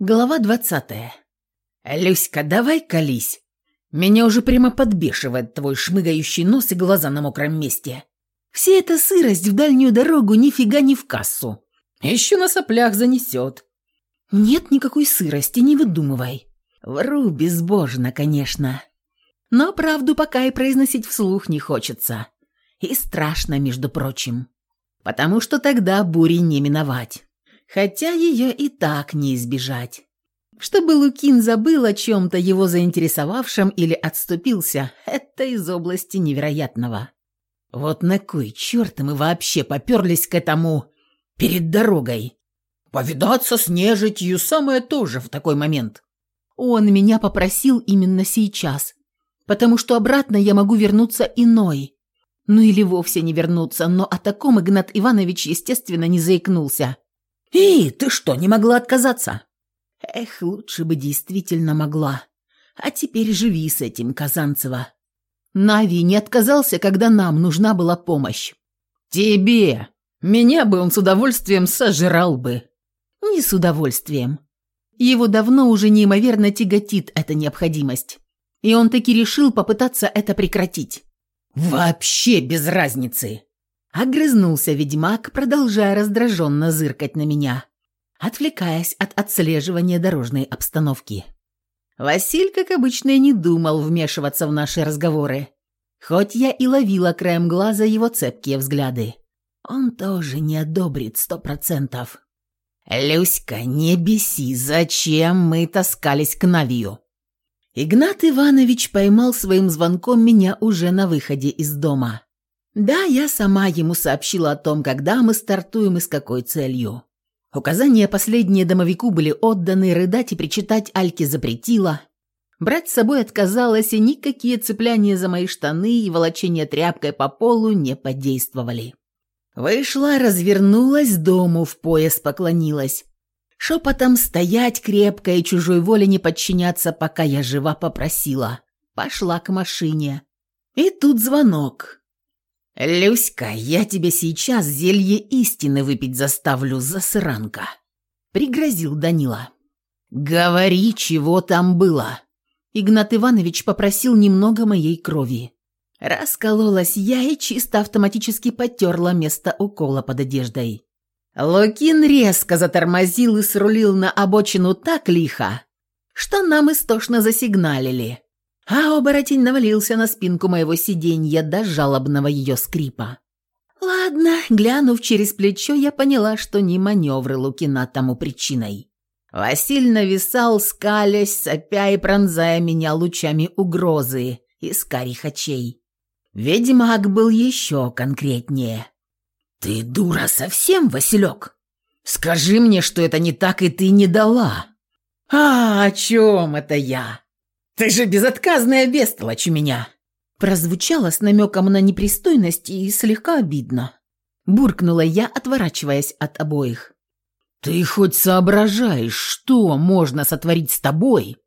Глава двадцатая. «Люська, давай колись. Меня уже прямо подбешивает твой шмыгающий нос и глаза на мокром месте. Вся эта сырость в дальнюю дорогу нифига не в кассу. Еще на соплях занесет». «Нет никакой сырости, не выдумывай». Вру безбожно, конечно. Но правду пока и произносить вслух не хочется. И страшно, между прочим. Потому что тогда бури не миновать хотя ее и так не избежать. Чтобы Лукин забыл о чем-то его заинтересовавшем или отступился, это из области невероятного. Вот на кой черт мы вообще поперлись к этому перед дорогой? Повидаться с нежитью самое то же в такой момент. Он меня попросил именно сейчас, потому что обратно я могу вернуться иной. Ну или вовсе не вернуться, но о таком Игнат Иванович, естественно, не заикнулся. «И ты что, не могла отказаться?» «Эх, лучше бы действительно могла. А теперь живи с этим, Казанцева. Нави не отказался, когда нам нужна была помощь». «Тебе! Меня бы он с удовольствием сожрал бы». «Не с удовольствием. Его давно уже неимоверно тяготит эта необходимость. И он таки решил попытаться это прекратить». «Вообще без разницы!» Огрызнулся ведьмак, продолжая раздраженно зыркать на меня, отвлекаясь от отслеживания дорожной обстановки. Василь, как обычно, не думал вмешиваться в наши разговоры, хоть я и ловила краем глаза его цепкие взгляды. Он тоже не одобрит сто процентов. «Люська, не беси, зачем мы таскались к Навию?» Игнат Иванович поймал своим звонком меня уже на выходе из дома. Да, я сама ему сообщила о том, когда мы стартуем и с какой целью. Указания последние домовику были отданы, рыдать и причитать Альке запретила. Брать с собой отказалась, и никакие цепляния за мои штаны и волочение тряпкой по полу не подействовали. Вышла, развернулась, дому в пояс поклонилась. Шепотом стоять крепко и чужой воле не подчиняться, пока я жива попросила. Пошла к машине. И тут звонок. «Люська, я тебе сейчас зелье истины выпить заставлю, засранка!» — пригрозил Данила. «Говори, чего там было!» Игнат Иванович попросил немного моей крови. Раскололась я и чисто автоматически потерла место укола под одеждой. Лукин резко затормозил и срулил на обочину так лихо, что нам истошно засигналили а оборотень навалился на спинку моего сиденья до жалобного ее скрипа. Ладно, глянув через плечо, я поняла, что не маневры Лукина тому причиной. Василь нависал, скалясь, сопя и пронзая меня лучами угрозы из карих очей. Ведьмак был еще конкретнее. «Ты дура совсем, Василек? Скажи мне, что это не так, и ты не дала». «А, о чем это я?» «Ты же безотказная бестолочь у меня!» Прозвучало с намеком на непристойность и слегка обидно. Буркнула я, отворачиваясь от обоих. «Ты хоть соображаешь, что можно сотворить с тобой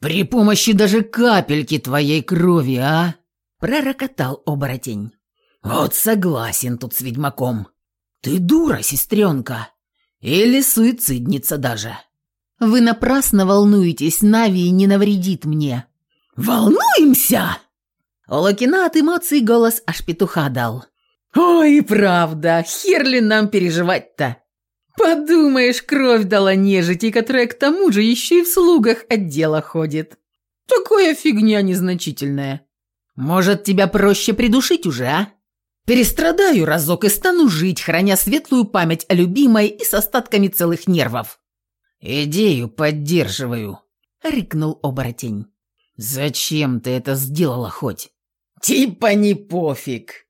при помощи даже капельки твоей крови, а?» Пророкотал оборотень. «Вот согласен тут с ведьмаком. Ты дура, сестренка. Или суицидница даже». Вы напрасно волнуетесь, Нави не навредит мне». «Волнуемся?» У Лукина от эмоций голос аж петуха дал. «Ой, правда, хер ли нам переживать-то? Подумаешь, кровь дала нежити, которая к тому же еще и в слугах отдела ходит. Такая фигня незначительная. Может, тебя проще придушить уже, а? Перестрадаю разок и стану жить, храня светлую память о любимой и с остатками целых нервов. «Идею поддерживаю», — рыкнул оборотень. «Зачем ты это сделала хоть?» «Типа не пофиг»,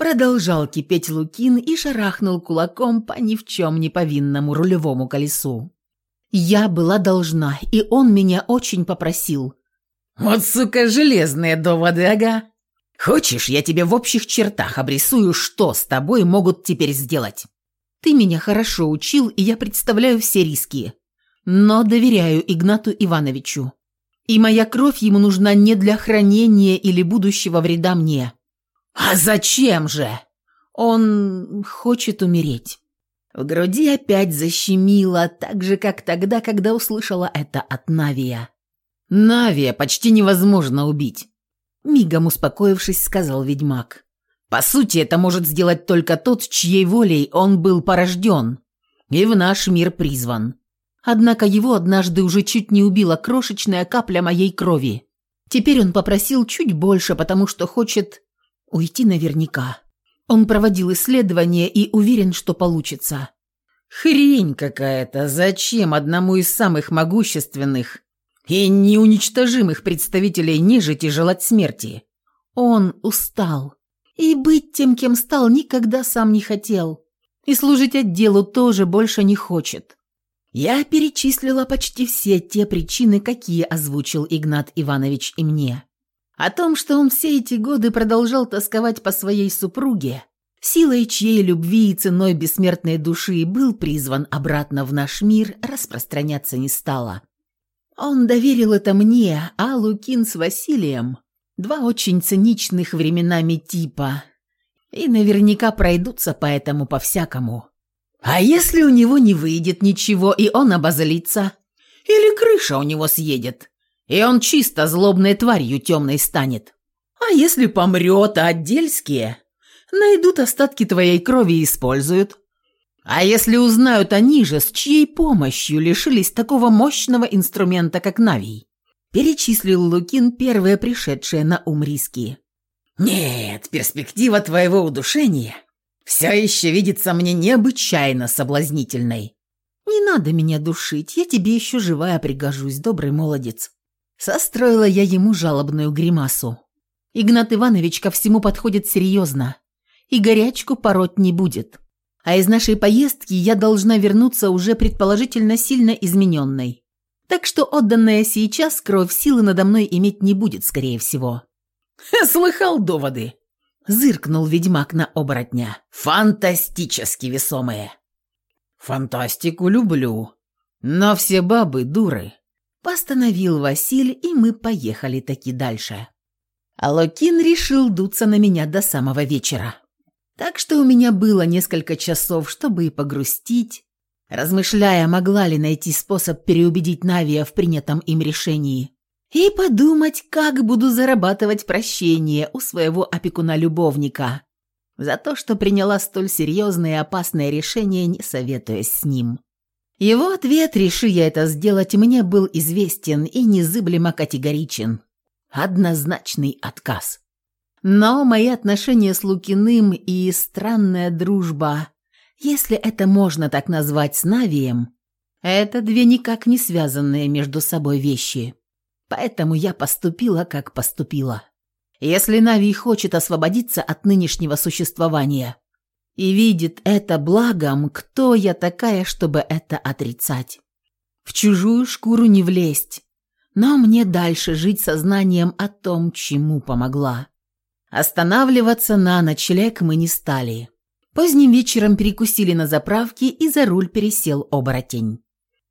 Продолжал кипеть Лукин и шарахнул кулаком по ни в чем не повинному рулевому колесу. «Я была должна, и он меня очень попросил». «Вот, сука, железные доводы, ага. Хочешь, я тебе в общих чертах обрисую, что с тобой могут теперь сделать?» «Ты меня хорошо учил, и я представляю все риски но доверяю Игнату Ивановичу. И моя кровь ему нужна не для хранения или будущего вреда мне. А зачем же? Он хочет умереть. В груди опять защемило, так же, как тогда, когда услышала это от Навия. «Навия почти невозможно убить», — мигом успокоившись, сказал ведьмак. «По сути, это может сделать только тот, чьей волей он был порожден и в наш мир призван. Однако его однажды уже чуть не убила крошечная капля моей крови. Теперь он попросил чуть больше, потому что хочет уйти наверняка. Он проводил исследования и уверен, что получится. Хрень какая-то. Зачем одному из самых могущественных и неуничтожимых представителей нежити желать смерти? Он устал. И быть тем, кем стал, никогда сам не хотел. И служить отделу тоже больше не хочет. Я перечислила почти все те причины, какие озвучил Игнат Иванович и мне. О том, что он все эти годы продолжал тосковать по своей супруге, силой чьей любви и ценой бессмертной души был призван обратно в наш мир, распространяться не стало. Он доверил это мне, а Лукин с Василием – два очень циничных временами типа, и наверняка пройдутся поэтому по-всякому. А если у него не выйдет ничего, и он обозлится? Или крыша у него съедет? и он чисто злобной тварью темной станет. А если помрет, а отдельские найдут остатки твоей крови и используют? А если узнают они же, с чьей помощью лишились такого мощного инструмента, как Навий? Перечислил Лукин первые пришедшие на ум риски. Нет, перспектива твоего удушения все еще видится мне необычайно соблазнительной. Не надо меня душить, я тебе еще живая пригожусь, добрый молодец. Состроила я ему жалобную гримасу. Игнат Иванович ко всему подходит серьезно и горячку пороть не будет. А из нашей поездки я должна вернуться уже предположительно сильно измененной. Так что отданная сейчас кровь силы надо мной иметь не будет, скорее всего. «Слыхал доводы?» – зыркнул ведьмак на оборотня. «Фантастически весомые!» «Фантастику люблю, но все бабы дуры», Постановил Василь, и мы поехали таки дальше. А Локин решил дуться на меня до самого вечера. Так что у меня было несколько часов, чтобы и погрустить, размышляя, могла ли найти способ переубедить Навия в принятом им решении, и подумать, как буду зарабатывать прощение у своего опекуна-любовника за то, что приняла столь серьезное и опасное решение, не советуясь с ним. Его ответ, реши я это сделать, мне был известен и незыблемо категоричен. Однозначный отказ. Но мои отношения с Лукиным и странная дружба, если это можно так назвать с Навием, это две никак не связанные между собой вещи. Поэтому я поступила, как поступила. Если Навий хочет освободиться от нынешнего существования, и видит это благом, кто я такая, чтобы это отрицать? В чужую шкуру не влезть, но мне дальше жить сознанием о том, чему помогла. Останавливаться на ночлег мы не стали. Поздним вечером перекусили на заправке, и за руль пересел оборотень.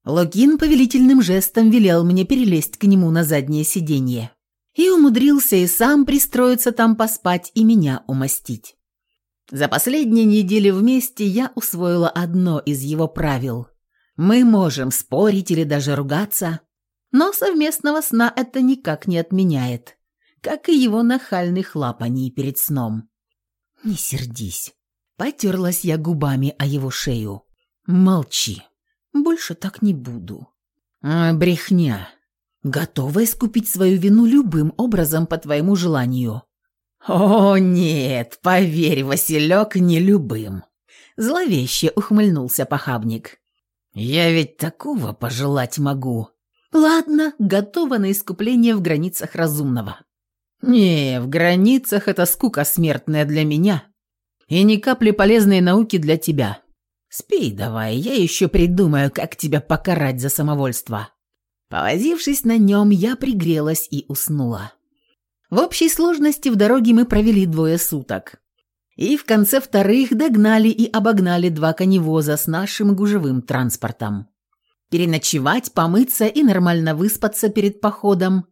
Логин повелительным жестом велел мне перелезть к нему на заднее сиденье. И умудрился и сам пристроиться там поспать и меня умастить. За последние недели вместе я усвоила одно из его правил. Мы можем спорить или даже ругаться, но совместного сна это никак не отменяет, как и его нахальных лапаний перед сном. «Не сердись». Потерлась я губами о его шею. «Молчи. Больше так не буду». А, «Брехня. Готова искупить свою вину любым образом по твоему желанию. «О, нет, поверь, Василек, не любым!» Зловеще ухмыльнулся похабник. «Я ведь такого пожелать могу!» «Ладно, готова на искупление в границах разумного». «Не, в границах это скука смертная для меня и ни капли полезной науки для тебя. Спи давай, я еще придумаю, как тебя покарать за самовольство». Повозившись на нем, я пригрелась и уснула. В общей сложности в дороге мы провели двое суток. И в конце вторых догнали и обогнали два коневоза с нашим гужевым транспортом. Переночевать, помыться и нормально выспаться перед походом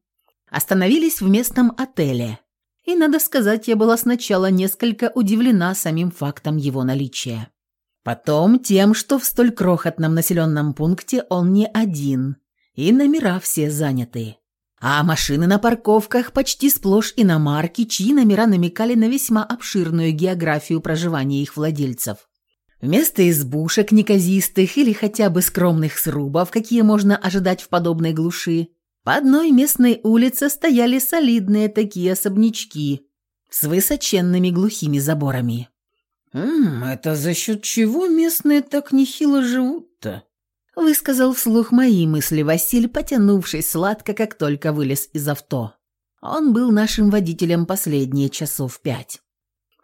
остановились в местном отеле. И, надо сказать, я была сначала несколько удивлена самим фактом его наличия. Потом тем, что в столь крохотном населенном пункте он не один, и номера все заняты. А машины на парковках почти сплошь иномарки, чьи номера намекали на весьма обширную географию проживания их владельцев. Вместо избушек неказистых или хотя бы скромных срубов, какие можно ожидать в подобной глуши, по одной местной улице стояли солидные такие особнячки с высоченными глухими заборами. «М это за счет чего местные так нехило живут-то?» Высказал вслух мои мысли Василь, потянувшись сладко, как только вылез из авто. Он был нашим водителем последние часов пять.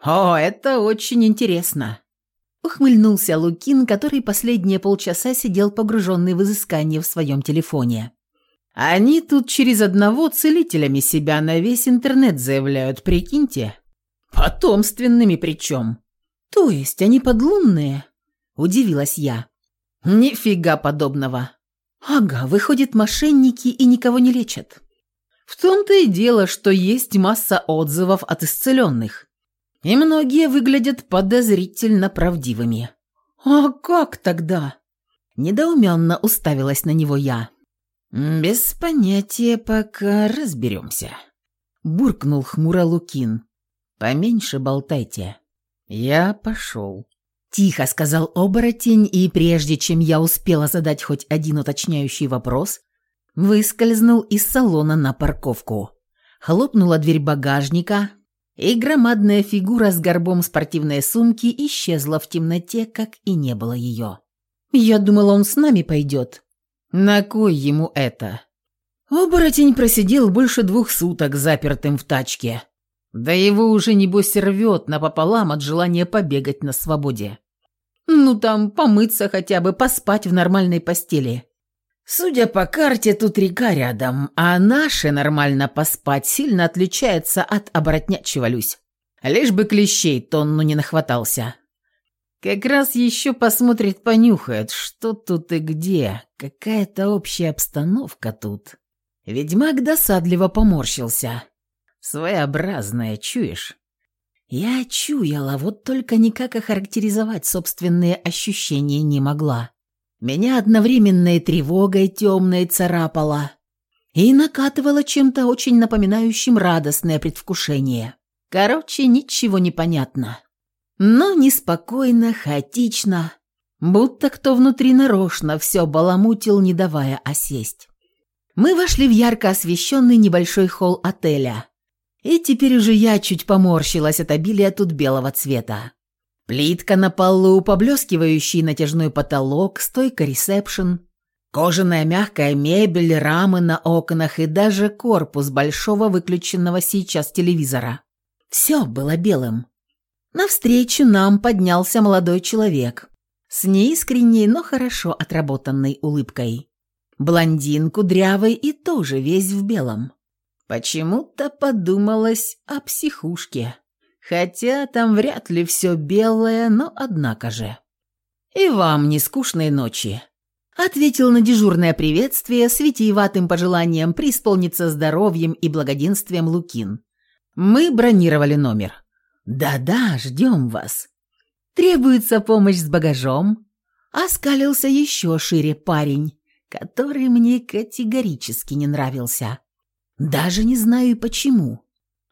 «О, это очень интересно!» Ухмыльнулся Лукин, который последние полчаса сидел погруженный в изыскание в своем телефоне. «Они тут через одного целителями себя на весь интернет заявляют, прикиньте. Потомственными причем. «То есть они подлунные?» – удивилась я. «Нифига подобного!» «Ага, выходит, мошенники и никого не лечат». «В том-то и дело, что есть масса отзывов от исцеленных, и многие выглядят подозрительно правдивыми». «А как тогда?» Недоуменно уставилась на него я. «Без понятия, пока разберемся», – буркнул хмуро Лукин. «Поменьше болтайте». «Я пошел», – тихо сказал оборотень, и прежде чем я успела задать хоть один уточняющий вопрос, выскользнул из салона на парковку. Хлопнула дверь багажника, и громадная фигура с горбом спортивной сумки исчезла в темноте, как и не было ее. Я думала, он с нами пойдет. На кой ему это? Оборотень просидел больше двух суток запертым в тачке. Да его уже, небось, рвет напополам от желания побегать на свободе. Ну там, помыться хотя бы, поспать в нормальной постели. Судя по карте, тут река рядом, а наше нормально поспать сильно отличается от оборотнячего Люсь. Лишь бы клещей тонну не нахватался. Как раз еще посмотрит, понюхает, что тут и где, какая-то общая обстановка тут. Ведьмак досадливо поморщился. Своеобразное, чуешь? Я чуяла, вот только никак охарактеризовать собственные ощущения не могла. Меня одновременно и тревогой темной царапала, и накатывала чем-то очень напоминающим радостное предвкушение. Короче, ничего не понятно. Но неспокойно, хаотично, будто кто внутри нарочно все баламутил, не давая осесть. Мы вошли в ярко освещенный небольшой холл отеля. И теперь уже я чуть поморщилась от обилия тут белого цвета. Плитка на полу, поблескивающий натяжной потолок, стойка ресепшн, кожаная мягкая мебель, рамы на окнах и даже корпус большого выключенного сейчас телевизора. Все было белым. Навстречу нам поднялся молодой человек с неискренней, но хорошо отработанной улыбкой. Блондин кудрявый и тоже весь в белом. Почему-то подумалось о психушке. Хотя там вряд ли все белое, но однако же. «И вам не скучной ночи», — ответил на дежурное приветствие с витиеватым пожеланием преисполниться здоровьем и благоденствием Лукин. «Мы бронировали номер». «Да-да, ждем вас». «Требуется помощь с багажом?» Оскалился еще шире парень, который мне категорически не нравился. Даже не знаю почему.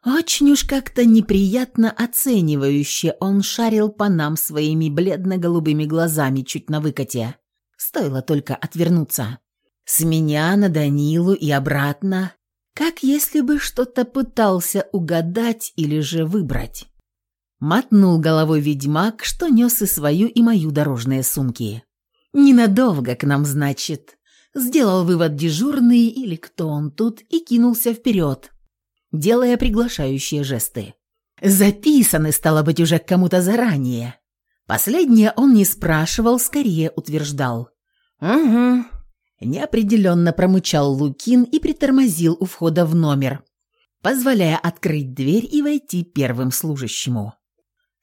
Очень уж как-то неприятно оценивающе он шарил по нам своими бледно-голубыми глазами чуть на выкате. Стоило только отвернуться. С меня на Данилу и обратно, как если бы что-то пытался угадать или же выбрать. Мотнул головой ведьмак, что нес и свою, и мою дорожные сумки. «Ненадолго к нам, значит», сделал вывод дежурный или кто он тут и кинулся вперед, делая приглашающие жесты. Записаны, стало быть, уже к кому-то заранее. Последнее он не спрашивал, скорее утверждал. «Угу». Неопределенно промычал Лукин и притормозил у входа в номер, позволяя открыть дверь и войти первым служащему.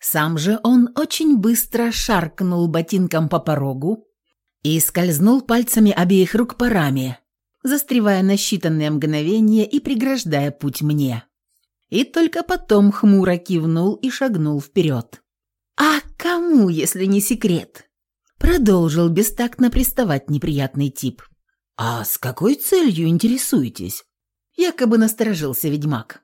Сам же он очень быстро шаркнул ботинком по порогу, и скользнул пальцами обеих рук по раме, застревая на считанные мгновения и преграждая путь мне. И только потом хмуро кивнул и шагнул вперед. «А Кому, если не секрет? Продолжил бестактно приставать неприятный тип. «А с какой целью интересуетесь?» Якобы насторожился ведьмак.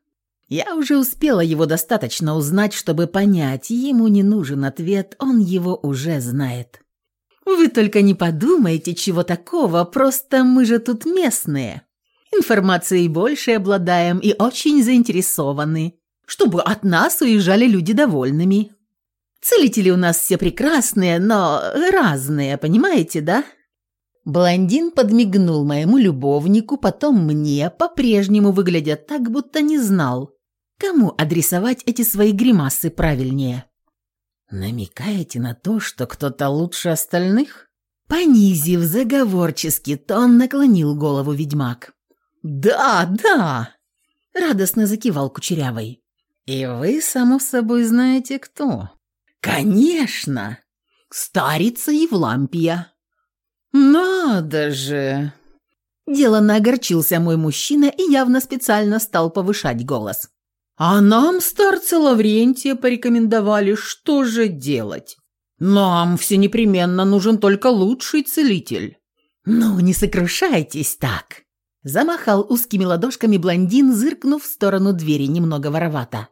Я уже успела его достаточно узнать, чтобы понять, ему не нужен ответ, он его уже знает. «Вы только не подумайте, чего такого, просто мы же тут местные. Информацией больше обладаем и очень заинтересованы, чтобы от нас уезжали люди довольными. Целители у нас все прекрасные, но разные, понимаете, да?» Блондин подмигнул моему любовнику, потом мне, по-прежнему выглядя так, будто не знал, кому адресовать эти свои гримасы правильнее. «Намекаете на то, что кто-то лучше остальных?» Понизив заговорческий тон, наклонил голову ведьмак. «Да, да!» — радостно закивал Кучерявый. «И вы, само собой, знаете, кто?» «Конечно! Старица Евлампия!» «Надо же!» Деланно огорчился мой мужчина и явно специально стал повышать голос. «А нам старца Лаврентия порекомендовали, что же делать? Нам все непременно нужен только лучший целитель». «Ну, не сокрушайтесь так!» Замахал узкими ладошками блондин, зыркнув в сторону двери немного воровато.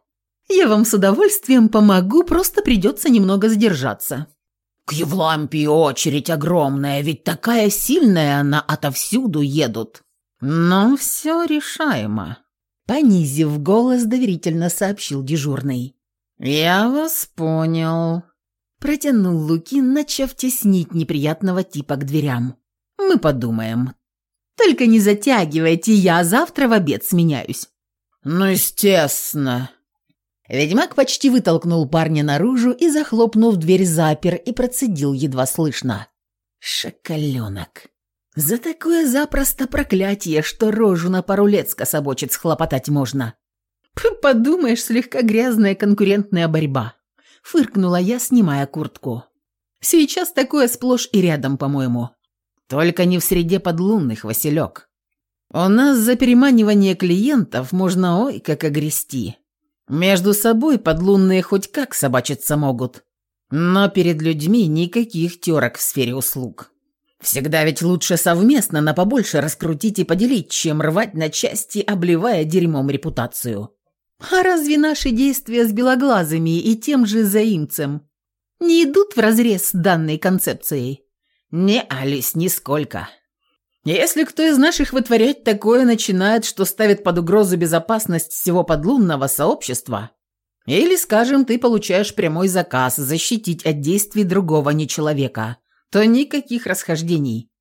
Я вам с удовольствием помогу, просто придется немного задержаться». «К Евлампии очередь огромная, ведь такая сильная она отовсюду едут». «Но все решаемо», — понизив голос, доверительно сообщил дежурный. «Я вас понял», — протянул Лукин, начав теснить неприятного типа к дверям. «Мы подумаем. Только не затягивайте, я завтра в обед сменяюсь». «Ну, естественно», Ведьмак почти вытолкнул парня наружу и, захлопнув дверь, запер и процедил едва слышно. «Шоколенок! За такое запросто проклятие, что рожу на пару лет скособочит схлопотать можно!» «Подумаешь, слегка грязная конкурентная борьба!» Фыркнула я, снимая куртку. «Сейчас такое сплошь и рядом, по-моему. Только не в среде подлунных, Василек. У нас за переманивание клиентов можно ой как огрести». Между собой подлунные хоть как собачиться могут, но перед людьми никаких терок в сфере услуг. Всегда ведь лучше совместно на побольше раскрутить и поделить, чем рвать на части, обливая дерьмом репутацию. А разве наши действия с белоглазыми и тем же заимцем не идут вразрез с данной концепцией? Не, Алис, нисколько. Если кто из наших вытворять такое начинает, что ставит под угрозу безопасность всего подлунного сообщества, или, скажем, ты получаешь прямой заказ защитить от действий другого нечеловека, то никаких расхождений.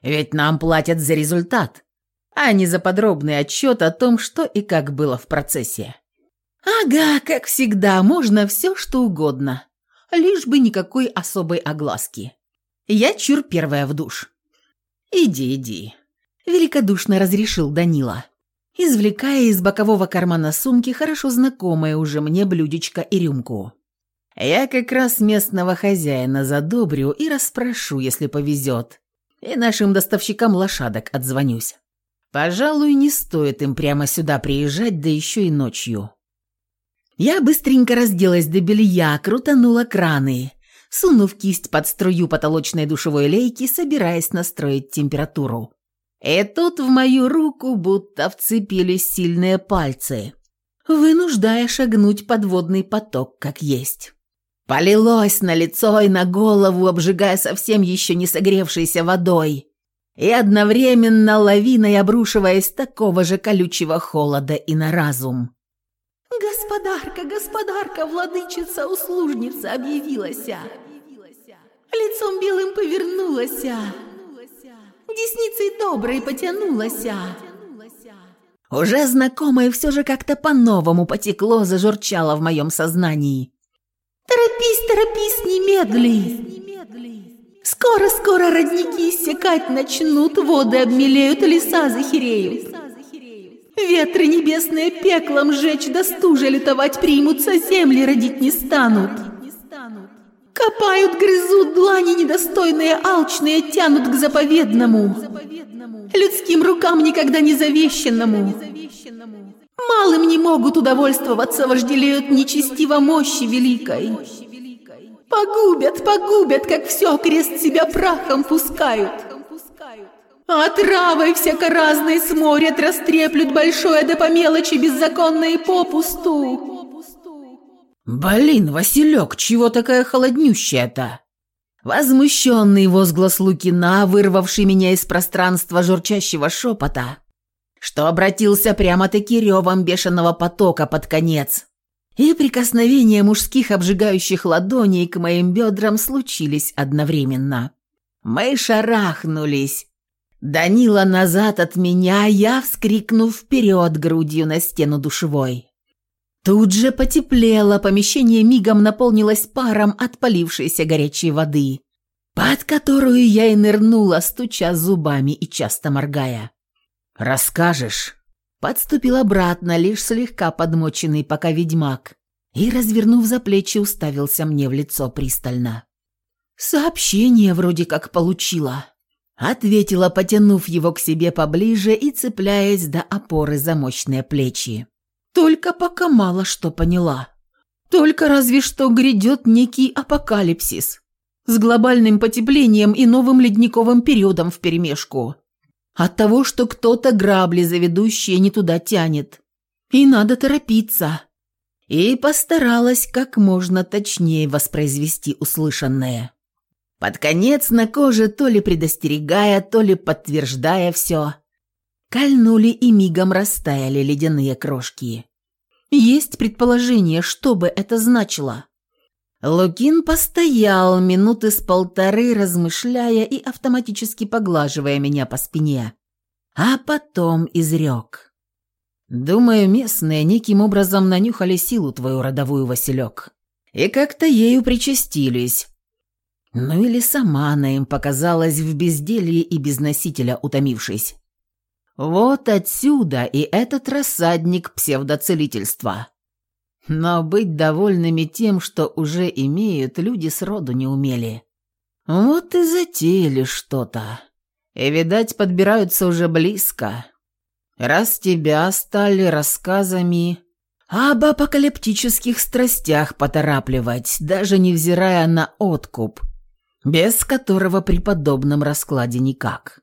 Ведь нам платят за результат, а не за подробный отчет о том, что и как было в процессе. Ага, как всегда, можно все, что угодно, лишь бы никакой особой огласки. Я чур первая в душ. «Иди, иди», – великодушно разрешил Данила, извлекая из бокового кармана сумки хорошо знакомое уже мне блюдечко и рюмку. «Я как раз местного хозяина задобрю и расспрошу, если повезет, и нашим доставщикам лошадок отзвонюсь. Пожалуй, не стоит им прямо сюда приезжать, да еще и ночью». Я быстренько разделась до белья, крутанула краны – сунув кисть под струю потолочной душевой лейки, собираясь настроить температуру. И тут в мою руку будто вцепились сильные пальцы, вынуждая шагнуть подводный поток как есть. Полилось на лицо и на голову, обжигая совсем еще не согревшейся водой, и одновременно лавиной обрушиваясь такого же колючего холода и на разум. «Господарка, господарка, владычица, услужница объявилась!» лицом белым повернулась, десницей доброй потянулась. Уже знакомое все же как-то по-новому потекло, зажурчало в моем сознании. «Торопись, торопись, немедли! Скоро-скоро родники иссякать начнут, воды обмелеют, леса захереют. Ветры небесные пеклом жечь, да стужа лютовать примутся, земли родить не станут». Копают, грызут, длани недостойные, алчные тянут к заповедному, людским рукам никогда не завещенному. Малым не могут удовольствоваться, вожделеют нечестиво мощи великой. Погубят, погубят, как все крест себя прахом пускают. А травой всяко разной сморят, растреплют большое да по мелочи беззаконные попусту. Блин, Василек, чего такая холоднющая-то? Возмущенный возглас Лукина, вырвавший меня из пространства журчащего шепота, что обратился прямо-таки ревом бешеного потока под конец. И прикосновения мужских обжигающих ладоней к моим бедрам случились одновременно. Мы шарахнулись. Данила назад от меня, я, вскрикнув вперед грудью на стену душевой. Тут же потеплело, помещение мигом наполнилось паром от полившейся горячей воды, под которую я и нырнула, стуча зубами и часто моргая. «Расскажешь?» Подступил обратно, лишь слегка подмоченный пока ведьмак, и, развернув за плечи, уставился мне в лицо пристально. «Сообщение вроде как получила», — ответила, потянув его к себе поближе и цепляясь до опоры за мощные плечи. «Только пока мало что поняла. Только разве что грядет некий апокалипсис с глобальным потеплением и новым ледниковым периодом вперемешку. От того, что кто-то грабли заведущие не туда тянет. И надо торопиться. И постаралась как можно точнее воспроизвести услышанное. Под конец на коже то ли предостерегая, то ли подтверждая все. Кольнули и мигом растаяли ледяные крошки. Есть предположение, что бы это значило. Лукин постоял минуты с полторы, размышляя и автоматически поглаживая меня по спине, а потом изрек. «Думаю, местные неким образом нанюхали силу твою родовую, Василек, и как-то ею причастились. Ну или сама она им показалась в безделье и без носителя утомившись. Вот отсюда и этот рассадник псевдоцелительства». Но быть довольными тем, что уже имеют, люди сроду не умели. Вот и затеяли что-то. И, видать, подбираются уже близко. Раз тебя стали рассказами об апокалиптических страстях поторапливать, даже невзирая на откуп, без которого при подобном раскладе никак.